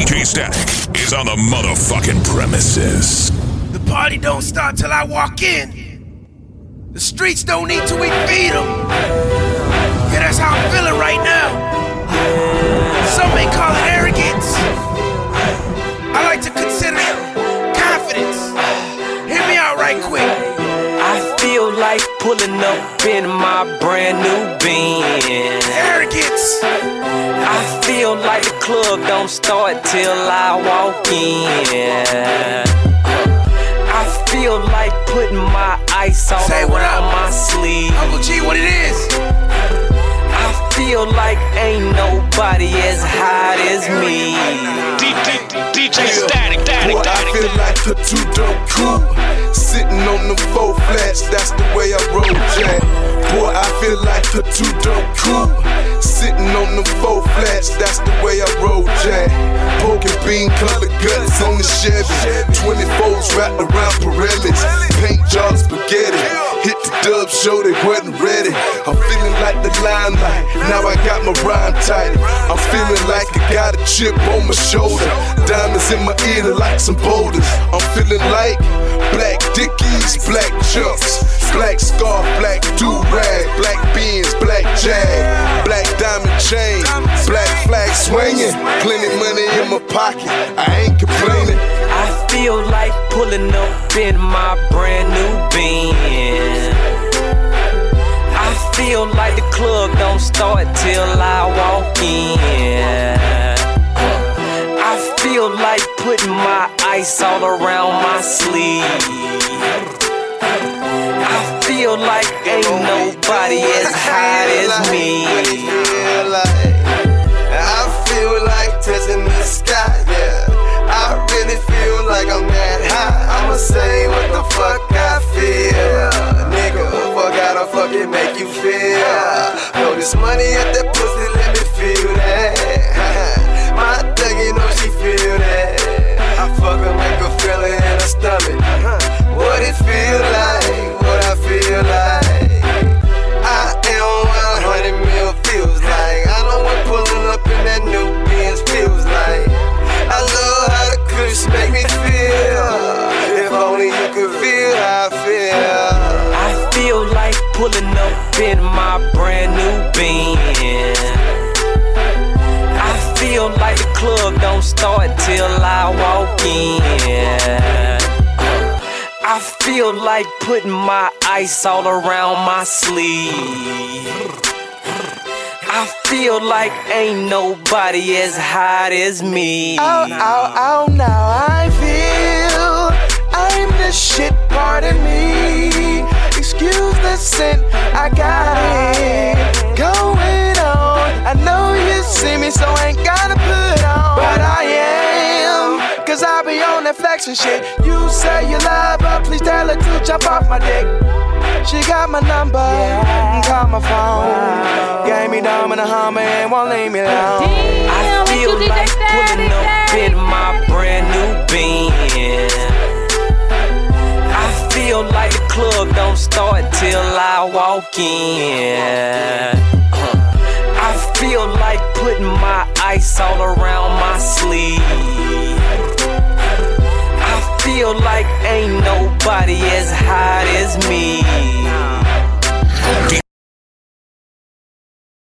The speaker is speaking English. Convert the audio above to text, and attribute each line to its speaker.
Speaker 1: DJ Static is on the motherfucking premises.
Speaker 2: The party don't start till I walk in. The streets don't eat till we feed them. Yeah, that's how I'm feeling right now. Like
Speaker 3: pulling up in my brand new Benz.
Speaker 2: Arrogance.
Speaker 3: I feel like the club don't start till I walk in. I feel like putting my ice all
Speaker 2: Say what
Speaker 3: around
Speaker 2: up.
Speaker 3: my sleeve.
Speaker 2: Uncle G, what it is?
Speaker 3: I feel like ain't nobody as hot as me.
Speaker 4: DJ Static, Static,
Speaker 5: Boy, I feel like a two dope coupe. Sitting on the four flats, that's the way I roll, Jack. Boy, I feel like a two dope coupe. Sitting on the four flats, that's the way I roll, Jack. Poking bean colored guts on the Chevy. 24s wrapped around Pirellis. Paint job spaghetti. Hit the dub show, they wasn't ready. I'm feeling like the limelight. Now I got my rhyme tight. I'm feeling like I got a chip on my shoulder. Diamonds in my ear like some boulders. I'm feeling like black dickies, black chucks, black scarf, black do rag, black beans, black jag, black diamond chain, black flag swinging. Plenty money in my pocket. I ain't complaining.
Speaker 3: I feel like pulling up in my brand new Benz. I feel like the club don't start till I walk in. I feel like putting my ice all around my sleeve. I feel like ain't nobody as hot as me.
Speaker 6: Pulling up in
Speaker 3: my brand new Benz. I feel like the club don't start till I walk in. I feel like putting my ice all around my sleeve. I feel like ain't nobody as hot as me.
Speaker 6: Oh, oh, oh, now I feel that flexing shit. You say you love her, please tell her to jump off my dick. She got my number, and call my phone. Gave me dumb and a hummer and won't leave me alone.
Speaker 3: I feel like pulling up in my brand new Benz. I feel like the club don't start till I walk in. I feel like putting my ice all around my sleeve. Feel like ain't nobody as hot as me.